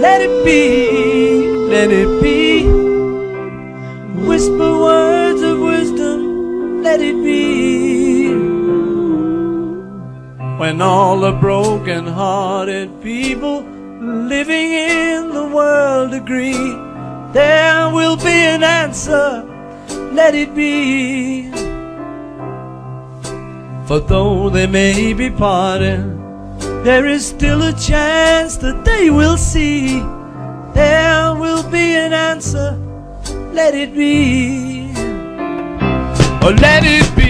let it be, let it be. Whisper words of wisdom, let it be. When all the broken hearted people living in the world agree, there will be an answer, let it be. For though they may be parted, there is still a chance that they will see. There will be an answer, let it be. Oh, let it be,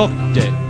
Fucked it.